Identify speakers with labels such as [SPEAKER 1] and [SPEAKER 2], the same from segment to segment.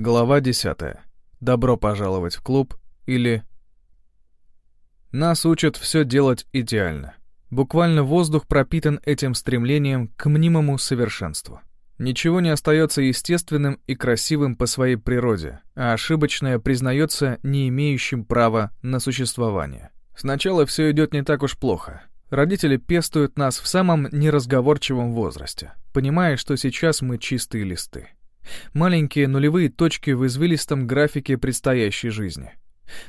[SPEAKER 1] Глава 10. Добро пожаловать в клуб или... Нас учат все делать идеально. Буквально воздух пропитан этим стремлением к мнимому совершенству. Ничего не остается естественным и красивым по своей природе, а ошибочное признается не имеющим права на существование. Сначала все идет не так уж плохо. Родители пестуют нас в самом неразговорчивом возрасте, понимая, что сейчас мы чистые листы. Маленькие нулевые точки в извилистом графике предстоящей жизни.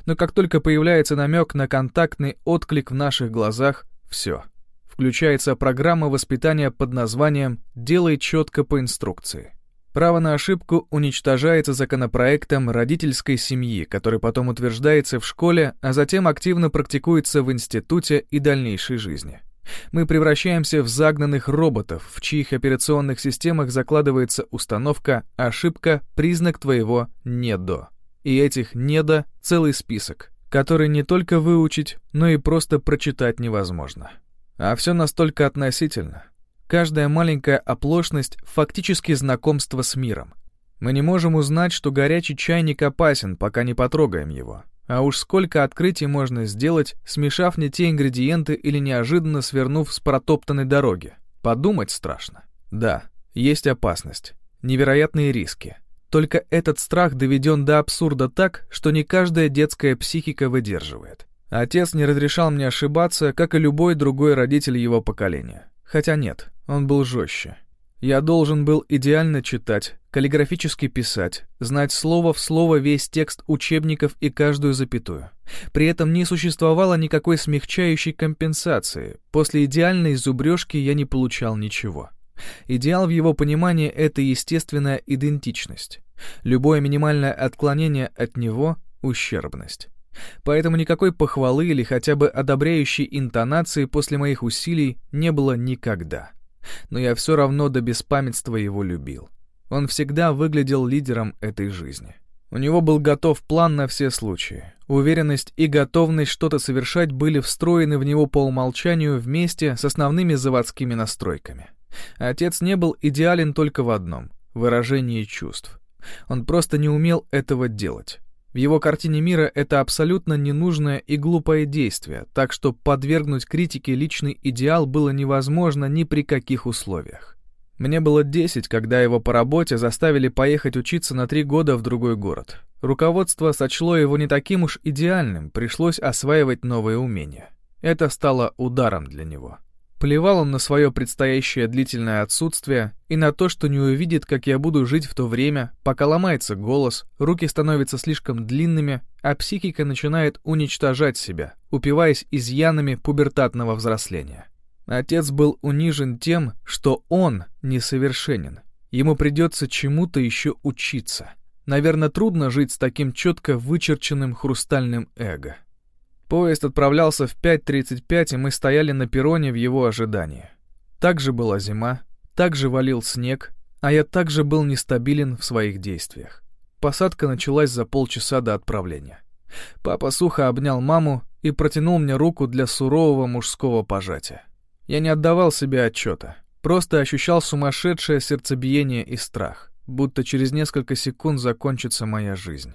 [SPEAKER 1] Но как только появляется намек на контактный отклик в наших глазах, все. Включается программа воспитания под названием «Делай четко по инструкции». Право на ошибку уничтожается законопроектом родительской семьи, который потом утверждается в школе, а затем активно практикуется в институте и дальнейшей жизни. Мы превращаемся в загнанных роботов, в чьих операционных системах закладывается установка «ошибка – признак твоего «недо». И этих «недо» — целый список, который не только выучить, но и просто прочитать невозможно. А все настолько относительно. Каждая маленькая оплошность — фактически знакомство с миром. Мы не можем узнать, что горячий чайник опасен, пока не потрогаем его. А уж сколько открытий можно сделать, смешав не те ингредиенты или неожиданно свернув с протоптанной дороги. Подумать страшно. Да, есть опасность. Невероятные риски. Только этот страх доведен до абсурда так, что не каждая детская психика выдерживает. Отец не разрешал мне ошибаться, как и любой другой родитель его поколения. Хотя нет, он был жестче. Я должен был идеально читать, каллиграфически писать, знать слово в слово весь текст учебников и каждую запятую. При этом не существовало никакой смягчающей компенсации. После идеальной зубрежки я не получал ничего. Идеал в его понимании — это естественная идентичность. Любое минимальное отклонение от него — ущербность. Поэтому никакой похвалы или хотя бы одобряющей интонации после моих усилий не было никогда но я все равно до беспамятства его любил. Он всегда выглядел лидером этой жизни. У него был готов план на все случаи. Уверенность и готовность что-то совершать были встроены в него по умолчанию вместе с основными заводскими настройками. Отец не был идеален только в одном — выражении чувств. Он просто не умел этого делать. В его картине мира это абсолютно ненужное и глупое действие, так что подвергнуть критике личный идеал было невозможно ни при каких условиях. Мне было 10, когда его по работе заставили поехать учиться на три года в другой город. Руководство сочло его не таким уж идеальным, пришлось осваивать новые умения. Это стало ударом для него. Плевал он на свое предстоящее длительное отсутствие и на то, что не увидит, как я буду жить в то время, пока ломается голос, руки становятся слишком длинными, а психика начинает уничтожать себя, упиваясь изъянами пубертатного взросления. Отец был унижен тем, что он несовершенен. Ему придется чему-то еще учиться. Наверное, трудно жить с таким четко вычерченным хрустальным эго. Поезд отправлялся в 5.35, и мы стояли на перроне в его ожидании. Также была зима, также валил снег, а я также был нестабилен в своих действиях. Посадка началась за полчаса до отправления. Папа сухо обнял маму и протянул мне руку для сурового мужского пожатия. Я не отдавал себе отчета, просто ощущал сумасшедшее сердцебиение и страх, будто через несколько секунд закончится моя жизнь.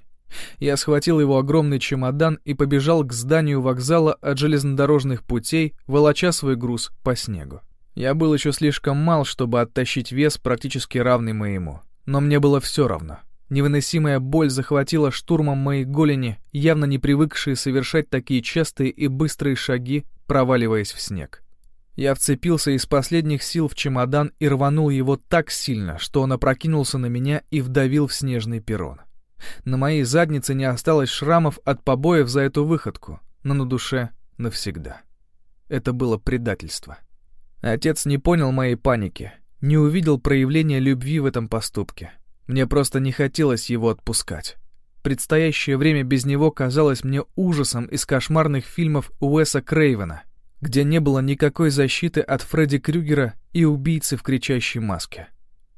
[SPEAKER 1] Я схватил его огромный чемодан и побежал к зданию вокзала от железнодорожных путей, волоча свой груз по снегу. Я был еще слишком мал, чтобы оттащить вес практически равный моему. Но мне было все равно. Невыносимая боль захватила штурмом мои голени, явно не привыкшие совершать такие частые и быстрые шаги, проваливаясь в снег. Я вцепился из последних сил в чемодан и рванул его так сильно, что он опрокинулся на меня и вдавил в снежный перрон. На моей заднице не осталось шрамов от побоев за эту выходку, но на душе навсегда. Это было предательство. Отец не понял моей паники, не увидел проявления любви в этом поступке. Мне просто не хотелось его отпускать. Предстоящее время без него казалось мне ужасом из кошмарных фильмов Уэса Крейвена, где не было никакой защиты от Фредди Крюгера и убийцы в кричащей маске.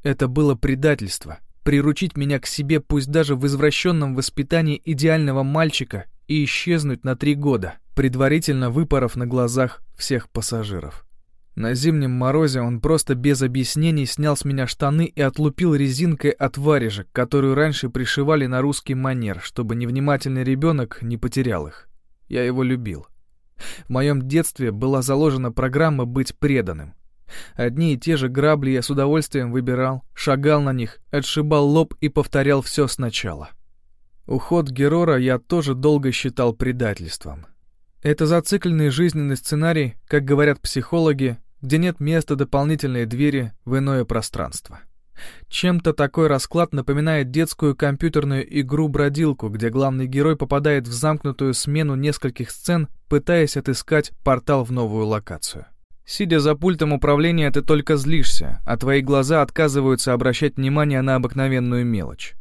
[SPEAKER 1] Это было предательство — приручить меня к себе, пусть даже в извращенном воспитании идеального мальчика, и исчезнуть на три года, предварительно выпоров на глазах всех пассажиров. На зимнем морозе он просто без объяснений снял с меня штаны и отлупил резинкой от варежек, которую раньше пришивали на русский манер, чтобы невнимательный ребенок не потерял их. Я его любил. В моем детстве была заложена программа быть преданным. Одни и те же грабли я с удовольствием выбирал, шагал на них, отшибал лоб и повторял все сначала. Уход Герора я тоже долго считал предательством. Это зацикленный жизненный сценарий, как говорят психологи, где нет места дополнительной двери в иное пространство. Чем-то такой расклад напоминает детскую компьютерную игру-бродилку, где главный герой попадает в замкнутую смену нескольких сцен, пытаясь отыскать портал в новую локацию. Сидя за пультом управления, ты только злишься, а твои глаза отказываются обращать внимание на обыкновенную мелочь.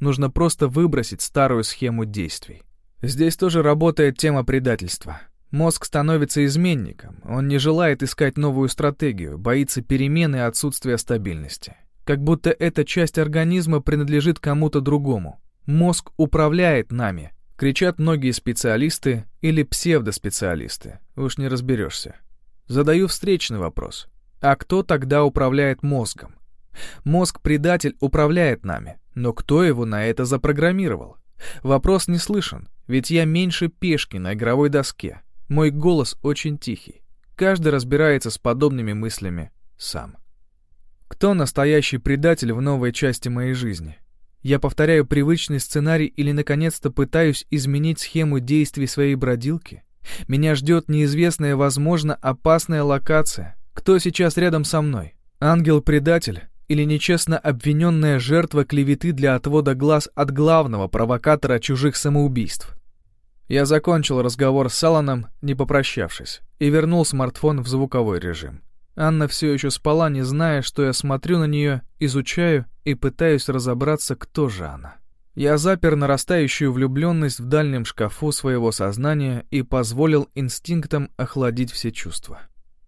[SPEAKER 1] Нужно просто выбросить старую схему действий. Здесь тоже работает тема предательства. Мозг становится изменником, он не желает искать новую стратегию, боится перемены и отсутствия стабильности. Как будто эта часть организма принадлежит кому-то другому. Мозг управляет нами, кричат многие специалисты или псевдоспециалисты, уж не разберешься. Задаю встречный вопрос. А кто тогда управляет мозгом? Мозг-предатель управляет нами, но кто его на это запрограммировал? Вопрос не слышен, ведь я меньше пешки на игровой доске. Мой голос очень тихий. Каждый разбирается с подобными мыслями сам. Кто настоящий предатель в новой части моей жизни? Я повторяю привычный сценарий или наконец-то пытаюсь изменить схему действий своей бродилки? Меня ждет неизвестная, возможно, опасная локация. Кто сейчас рядом со мной? Ангел-предатель или нечестно обвиненная жертва клеветы для отвода глаз от главного провокатора чужих самоубийств? Я закончил разговор с Алланом, не попрощавшись, и вернул смартфон в звуковой режим. Анна все еще спала, не зная, что я смотрю на нее, изучаю и пытаюсь разобраться, кто же она. Я запер нарастающую влюбленность в дальнем шкафу своего сознания и позволил инстинктам охладить все чувства.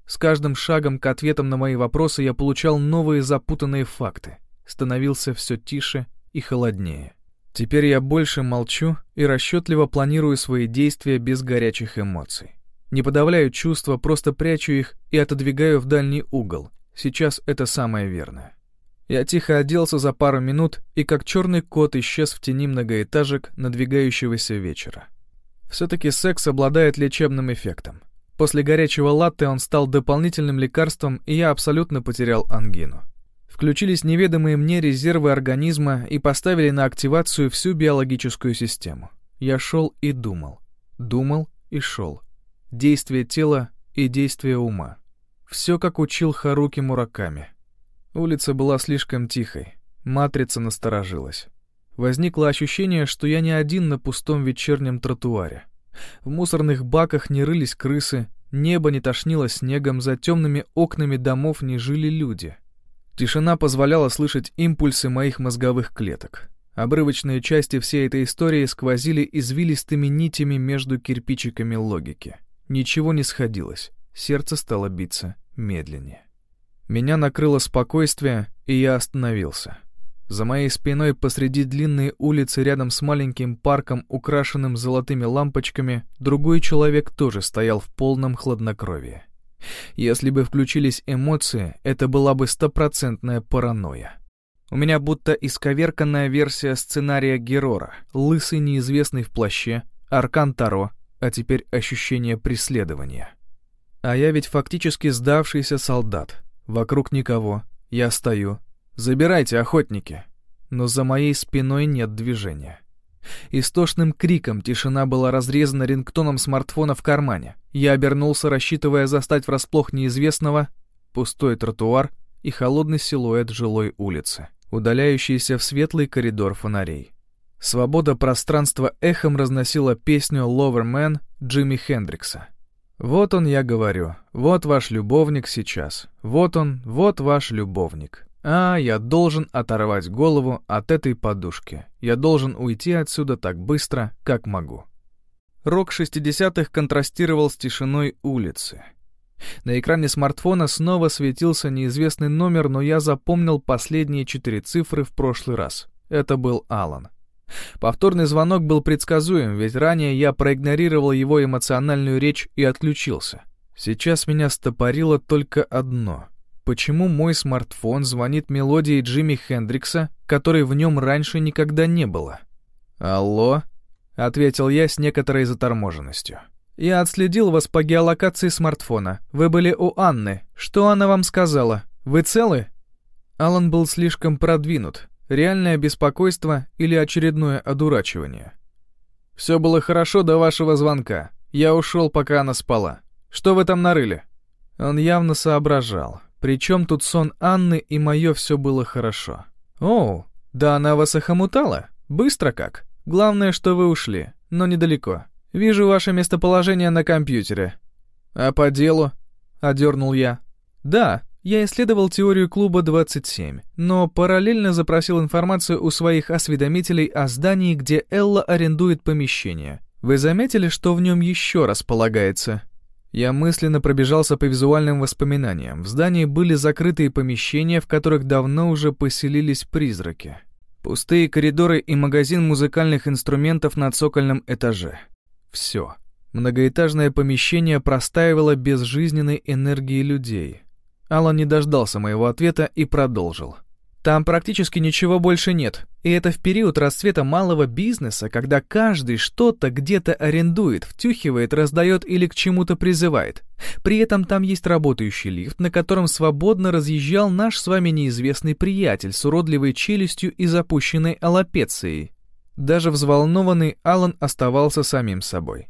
[SPEAKER 1] С каждым шагом к ответам на мои вопросы я получал новые запутанные факты, становился все тише и холоднее. Теперь я больше молчу и расчетливо планирую свои действия без горячих эмоций. Не подавляю чувства, просто прячу их и отодвигаю в дальний угол. Сейчас это самое верное. Я тихо оделся за пару минут и как черный кот исчез в тени многоэтажек надвигающегося вечера. Все-таки секс обладает лечебным эффектом. После горячего латте он стал дополнительным лекарством, и я абсолютно потерял ангину. Включились неведомые мне резервы организма и поставили на активацию всю биологическую систему. Я шел и думал. Думал и шел. Действие тела и действие ума. Все, как учил Харуки Мураками — Улица была слишком тихой. Матрица насторожилась. Возникло ощущение, что я не один на пустом вечернем тротуаре. В мусорных баках не рылись крысы, небо не тошнило снегом, за темными окнами домов не жили люди. Тишина позволяла слышать импульсы моих мозговых клеток. Обрывочные части всей этой истории сквозили извилистыми нитями между кирпичиками логики. Ничего не сходилось. Сердце стало биться медленнее. Меня накрыло спокойствие, и я остановился. За моей спиной посреди длинной улицы рядом с маленьким парком, украшенным золотыми лампочками, другой человек тоже стоял в полном хладнокровии. Если бы включились эмоции, это была бы стопроцентная паранойя. У меня будто исковерканная версия сценария Герора, лысый неизвестный в плаще, аркан Таро, а теперь ощущение преследования. А я ведь фактически сдавшийся солдат — Вокруг никого. Я стою. Забирайте, охотники. Но за моей спиной нет движения. Истошным криком тишина была разрезана рингтоном смартфона в кармане. Я обернулся, рассчитывая застать врасплох неизвестного, пустой тротуар и холодный силуэт жилой улицы, удаляющийся в светлый коридор фонарей. Свобода пространства эхом разносила песню «Lover Man» Джимми Хендрикса. Вот он, я говорю, вот ваш любовник сейчас. Вот он, вот ваш любовник. А, я должен оторвать голову от этой подушки. Я должен уйти отсюда так быстро, как могу. Рок 60-х контрастировал с тишиной улицы. На экране смартфона снова светился неизвестный номер, но я запомнил последние четыре цифры в прошлый раз. Это был Алан. Повторный звонок был предсказуем, ведь ранее я проигнорировал его эмоциональную речь и отключился. Сейчас меня стопорило только одно. Почему мой смартфон звонит мелодией Джимми Хендрикса, которой в нем раньше никогда не было? «Алло?» — ответил я с некоторой заторможенностью. «Я отследил вас по геолокации смартфона. Вы были у Анны. Что она вам сказала? Вы целы?» Алан был слишком продвинут. Реальное беспокойство или очередное одурачивание. «Все было хорошо до вашего звонка. Я ушел, пока она спала. Что вы там нарыли?» Он явно соображал. Причем тут сон Анны и мое все было хорошо. «Оу, да она вас охомутала? Быстро как? Главное, что вы ушли, но недалеко. Вижу ваше местоположение на компьютере». «А по делу?» — одернул я. «Да, я исследовал теорию клуба 27, но параллельно запросил информацию у своих осведомителей о здании, где Элла арендует помещение. Вы заметили, что в нем еще располагается? Я мысленно пробежался по визуальным воспоминаниям. В здании были закрытые помещения, в которых давно уже поселились призраки. Пустые коридоры и магазин музыкальных инструментов на цокольном этаже. Все. Многоэтажное помещение простаивало без жизненной энергии людей. Алан не дождался моего ответа и продолжил. Там практически ничего больше нет. И это в период расцвета малого бизнеса, когда каждый что-то где-то арендует, втюхивает, раздает или к чему-то призывает. При этом там есть работающий лифт, на котором свободно разъезжал наш с вами неизвестный приятель с уродливой челюстью и запущенной аллопецией. Даже взволнованный Алан оставался самим собой.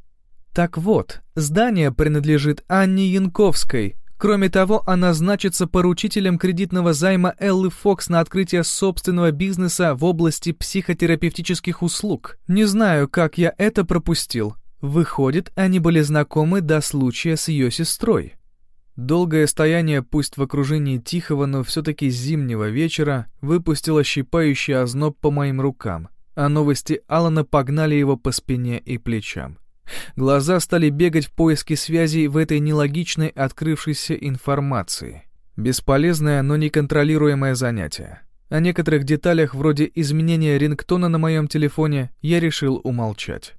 [SPEAKER 1] Так вот, здание принадлежит Анне Янковской, Кроме того, она значится поручителем кредитного займа Эллы Фокс на открытие собственного бизнеса в области психотерапевтических услуг. Не знаю, как я это пропустил. Выходит, они были знакомы до случая с ее сестрой. Долгое стояние, пусть в окружении тихого, но все-таки зимнего вечера, выпустило щипающий озноб по моим рукам, а новости Алана погнали его по спине и плечам. Глаза стали бегать в поиске связей в этой нелогичной открывшейся информации. Бесполезное, но неконтролируемое занятие. О некоторых деталях вроде изменения рингтона на моем телефоне я решил умолчать.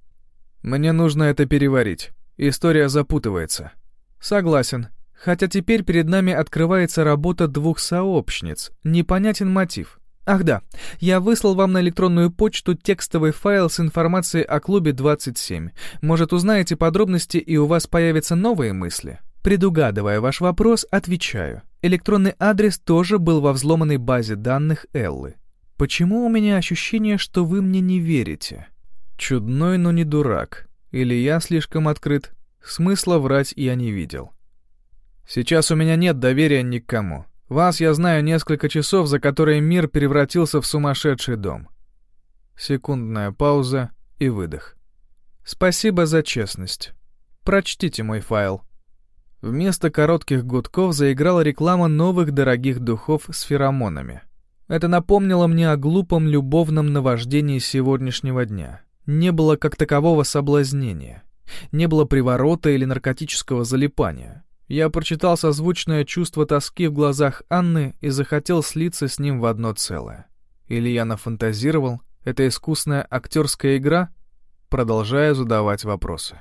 [SPEAKER 1] Мне нужно это переварить. История запутывается. Согласен. Хотя теперь перед нами открывается работа двух сообщниц. Непонятен мотив. Ах да, я выслал вам на электронную почту текстовый файл с информацией о клубе 27. Может, узнаете подробности и у вас появятся новые мысли? Предугадывая ваш вопрос, отвечаю. Электронный адрес тоже был во взломанной базе данных Эллы. Почему у меня ощущение, что вы мне не верите? Чудной, но не дурак. Или я слишком открыт? Смысла врать я не видел. Сейчас у меня нет доверия ни к кому. Вас я знаю несколько часов, за которые мир превратился в сумасшедший дом. Секундная пауза и выдох. Спасибо за честность. Прочтите мой файл. Вместо коротких гудков заиграла реклама новых дорогих духов с феромонами. Это напомнило мне о глупом любовном наваждении сегодняшнего дня. Не было как такового соблазнения. Не было приворота или наркотического залипания. Я прочитал созвучное чувство тоски в глазах Анны и захотел слиться с ним в одно целое. Или я нафантазировал, это искусная актерская игра? Продолжая задавать вопросы.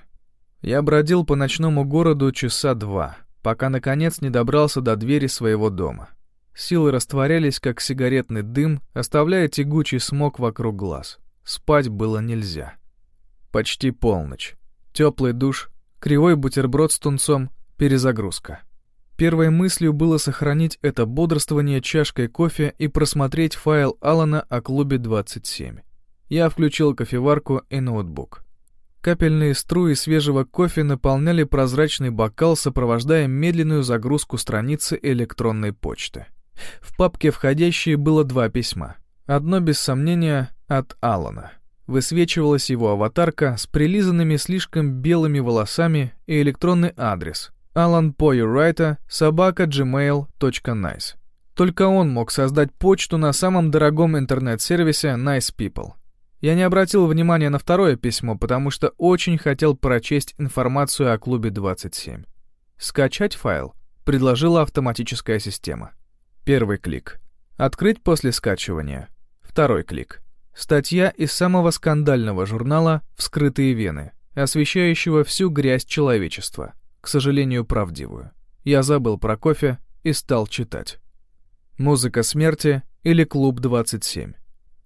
[SPEAKER 1] Я бродил по ночному городу часа два, пока наконец не добрался до двери своего дома. Силы растворялись, как сигаретный дым, оставляя тягучий смог вокруг глаз. Спать было нельзя. Почти полночь. Теплый душ, кривой бутерброд с тунцом, Перезагрузка. Первой мыслью было сохранить это бодрствование чашкой кофе и просмотреть файл Алана о клубе 27. Я включил кофеварку и ноутбук. Капельные струи свежего кофе наполняли прозрачный бокал, сопровождая медленную загрузку страницы электронной почты. В папке «Входящие» было два письма. Одно, без сомнения, от Алана. Высвечивалась его аватарка с прилизанными слишком белыми волосами и электронный адрес Alan Poyerwriter, собака gmail.nice. Только он мог создать почту на самом дорогом интернет-сервисе Nice People. Я не обратил внимания на второе письмо, потому что очень хотел прочесть информацию о клубе 27. «Скачать файл», — предложила автоматическая система. Первый клик. «Открыть после скачивания». Второй клик. Статья из самого скандального журнала «Вскрытые вены», освещающего всю грязь человечества. К сожалению, правдивую. Я забыл про кофе и стал читать. «Музыка смерти» или «Клуб 27».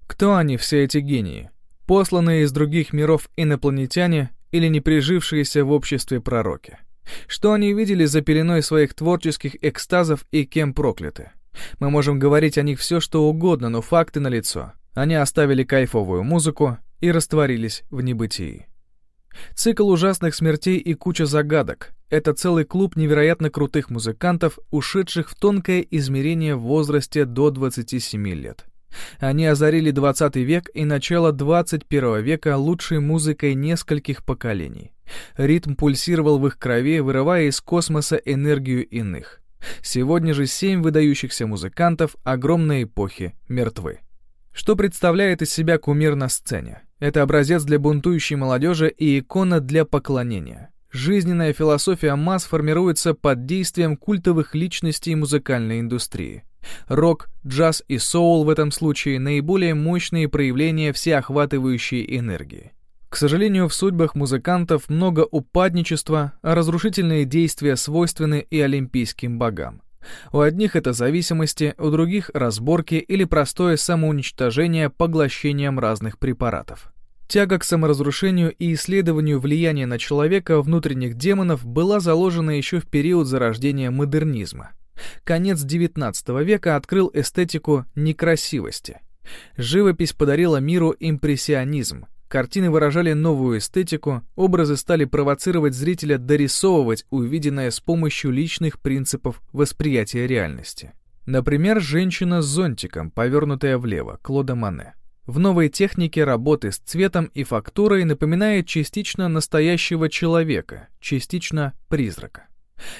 [SPEAKER 1] Кто они, все эти гении? Посланные из других миров инопланетяне или не прижившиеся в обществе пророки? Что они видели за пеленой своих творческих экстазов и кем прокляты? Мы можем говорить о них все, что угодно, но факты налицо. Они оставили кайфовую музыку и растворились в небытии. Цикл ужасных смертей и куча загадок — это целый клуб невероятно крутых музыкантов, ушедших в тонкое измерение в возрасте до 27 лет. Они озарили 20 век и начало 21 века лучшей музыкой нескольких поколений. Ритм пульсировал в их крови, вырывая из космоса энергию иных. Сегодня же семь выдающихся музыкантов огромной эпохи мертвы. Что представляет из себя кумир на сцене? Это образец для бунтующей молодежи и икона для поклонения. Жизненная философия масс формируется под действием культовых личностей музыкальной индустрии. Рок, джаз и соул в этом случае наиболее мощные проявления всеохватывающей энергии. К сожалению, в судьбах музыкантов много упадничества, а разрушительные действия свойственны и олимпийским богам. У одних это зависимости, у других — разборки или простое самоуничтожение поглощением разных препаратов. Тяга к саморазрушению и исследованию влияния на человека внутренних демонов была заложена еще в период зарождения модернизма. Конец XIX века открыл эстетику некрасивости. Живопись подарила миру импрессионизм, Картины выражали новую эстетику, образы стали провоцировать зрителя дорисовывать увиденное с помощью личных принципов восприятия реальности. Например, женщина с зонтиком, повернутая влево, Клода Мане. В новой технике работы с цветом и фактурой напоминает частично настоящего человека, частично призрака.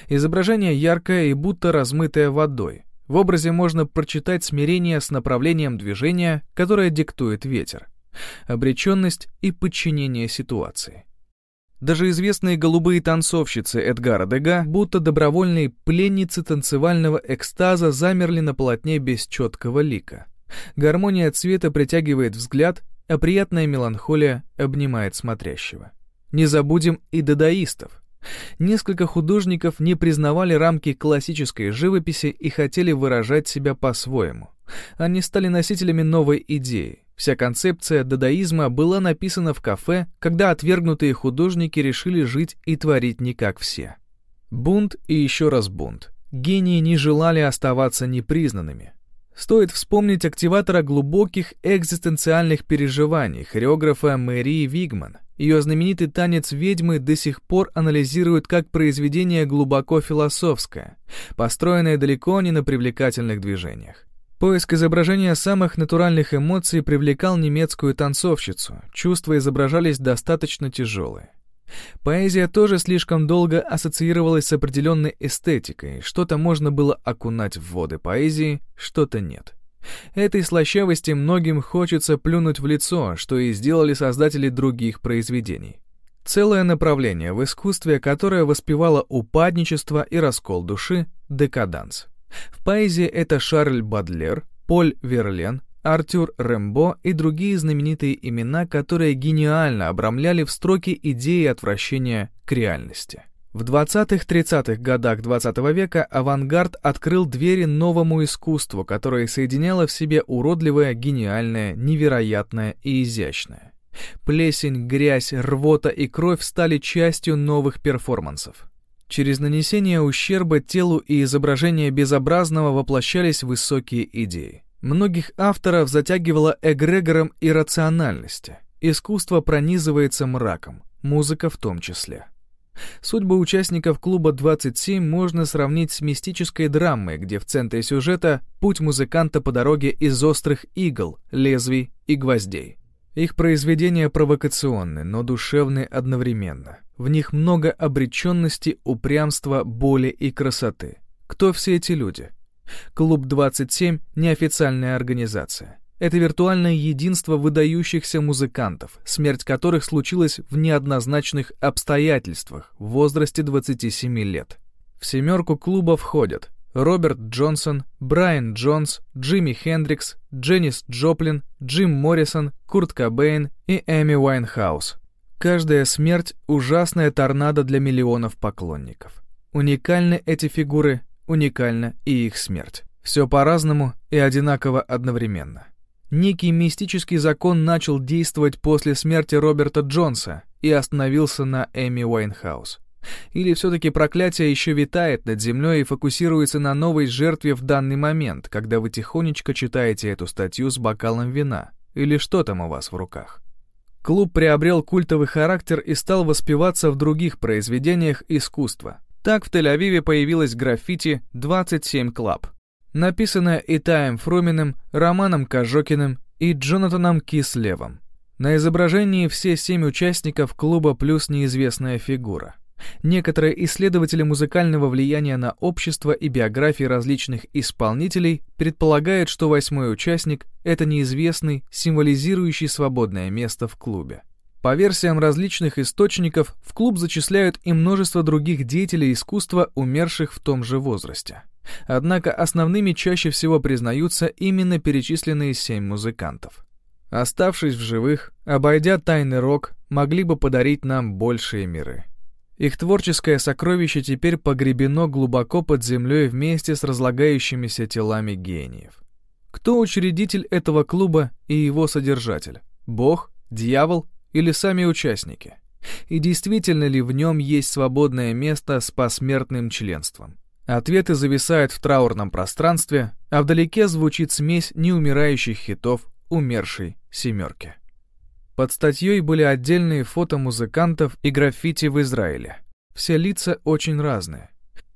[SPEAKER 1] Изображение яркое и будто размытое водой. В образе можно прочитать смирение с направлением движения, которое диктует ветер обреченность и подчинение ситуации. Даже известные голубые танцовщицы Эдгара Дега, будто добровольные пленницы танцевального экстаза, замерли на полотне без четкого лика. Гармония цвета притягивает взгляд, а приятная меланхолия обнимает смотрящего. Не забудем и дадаистов. Несколько художников не признавали рамки классической живописи и хотели выражать себя по-своему. Они стали носителями новой идеи, Вся концепция дадаизма была написана в кафе, когда отвергнутые художники решили жить и творить не как все. Бунт и еще раз бунт. Гении не желали оставаться непризнанными. Стоит вспомнить активатора глубоких экзистенциальных переживаний, хореографа Мэрии Вигман. Ее знаменитый танец ведьмы до сих пор анализируют как произведение глубоко философское, построенное далеко не на привлекательных движениях. Поиск изображения самых натуральных эмоций привлекал немецкую танцовщицу, чувства изображались достаточно тяжелые. Поэзия тоже слишком долго ассоциировалась с определенной эстетикой, что-то можно было окунать в воды поэзии, что-то нет. Этой слащавости многим хочется плюнуть в лицо, что и сделали создатели других произведений. Целое направление в искусстве, которое воспевало упадничество и раскол души — декаданс. В поэзии это Шарль Бадлер, Поль Верлен, Артюр Рембо и другие знаменитые имена, которые гениально обрамляли в строке идеи отвращения к реальности. В 20-30-х годах XX -го века авангард открыл двери новому искусству, которое соединяло в себе уродливое, гениальное, невероятное и изящное. Плесень, грязь, рвота и кровь стали частью новых перформансов. Через нанесение ущерба телу и изображение безобразного воплощались высокие идеи. Многих авторов затягивало эгрегором иррациональности. Искусство пронизывается мраком, музыка в том числе. Судьбы участников клуба 27 можно сравнить с мистической драмой, где в центре сюжета путь музыканта по дороге из острых игл, лезвий и гвоздей. Их произведения провокационны, но душевны одновременно. В них много обреченности, упрямства, боли и красоты. Кто все эти люди? Клуб 27 — неофициальная организация. Это виртуальное единство выдающихся музыкантов, смерть которых случилась в неоднозначных обстоятельствах в возрасте 27 лет. В семерку клуба входят Роберт Джонсон, Брайан Джонс, Джимми Хендрикс, Дженнис Джоплин, Джим Моррисон, Курт Кобейн и Эми Уайнхаус. Каждая смерть — ужасная торнадо для миллионов поклонников. Уникальны эти фигуры, уникальна и их смерть. Все по-разному и одинаково одновременно. Некий мистический закон начал действовать после смерти Роберта Джонса и остановился на Эми Уайнхаус. Или все-таки проклятие еще витает над землей и фокусируется на новой жертве в данный момент, когда вы тихонечко читаете эту статью с бокалом вина? Или что там у вас в руках? Клуб приобрел культовый характер и стал воспеваться в других произведениях искусства. Так в Тель-Авиве появилась граффити «27 Club», написанная Итаем Фруминым, Романом Кожокиным и Джонатаном Кислевом. На изображении все семь участников клуба плюс неизвестная фигура. Некоторые исследователи музыкального влияния на общество и биографии различных исполнителей предполагают, что восьмой участник — это неизвестный, символизирующий свободное место в клубе. По версиям различных источников, в клуб зачисляют и множество других деятелей искусства, умерших в том же возрасте. Однако основными чаще всего признаются именно перечисленные семь музыкантов. Оставшись в живых, обойдя тайный рок, могли бы подарить нам большие миры. Их творческое сокровище теперь погребено глубоко под землей вместе с разлагающимися телами гениев. Кто учредитель этого клуба и его содержатель? Бог, дьявол или сами участники? И действительно ли в нем есть свободное место с посмертным членством? Ответы зависают в траурном пространстве, а вдалеке звучит смесь неумирающих хитов умершей семерки. Под статьей были отдельные фото музыкантов и граффити в Израиле. Все лица очень разные.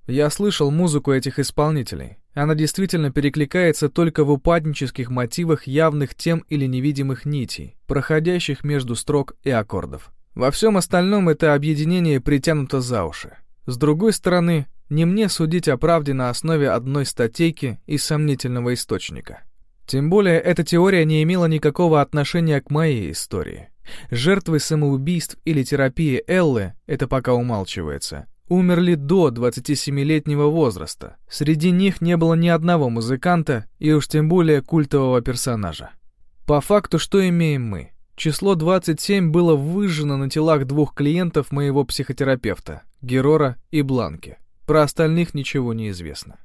[SPEAKER 1] Я слышал музыку этих исполнителей. Она действительно перекликается только в упаднических мотивах явных тем или невидимых нитей, проходящих между строк и аккордов. Во всем остальном это объединение притянуто за уши. С другой стороны, не мне судить о правде на основе одной статейки из сомнительного источника. Тем более, эта теория не имела никакого отношения к моей истории. Жертвы самоубийств или терапии Эллы, это пока умалчивается, умерли до 27-летнего возраста. Среди них не было ни одного музыканта и уж тем более культового персонажа. По факту, что имеем мы? Число 27 было выжжено на телах двух клиентов моего психотерапевта, Герора и Бланки. Про остальных ничего не известно.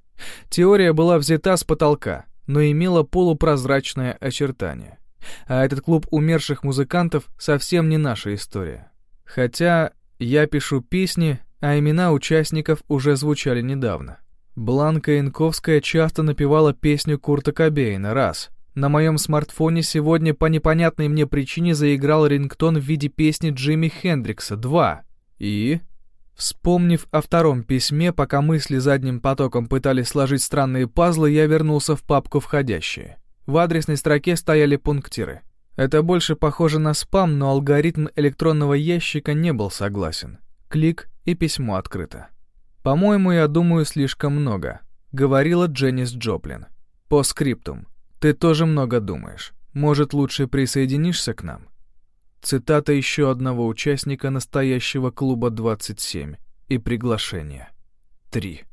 [SPEAKER 1] Теория была взята с потолка, но имела полупрозрачное очертание. А этот клуб умерших музыкантов совсем не наша история. Хотя я пишу песни, а имена участников уже звучали недавно. Бланка Янковская часто напевала песню Курта Кобейна раз. На моем смартфоне сегодня по непонятной мне причине заиграл рингтон в виде песни Джимми Хендрикса два. И Вспомнив о втором письме, пока мысли задним потоком пытались сложить странные пазлы, я вернулся в папку «Входящие». В адресной строке стояли пунктиры. Это больше похоже на спам, но алгоритм электронного ящика не был согласен. Клик, и письмо открыто. «По-моему, я думаю слишком много», — говорила Дженнис Джоплин. «По скриптум. Ты тоже много думаешь. Может, лучше присоединишься к нам?» Цитата еще одного участника настоящего клуба 27 и приглашение. 3.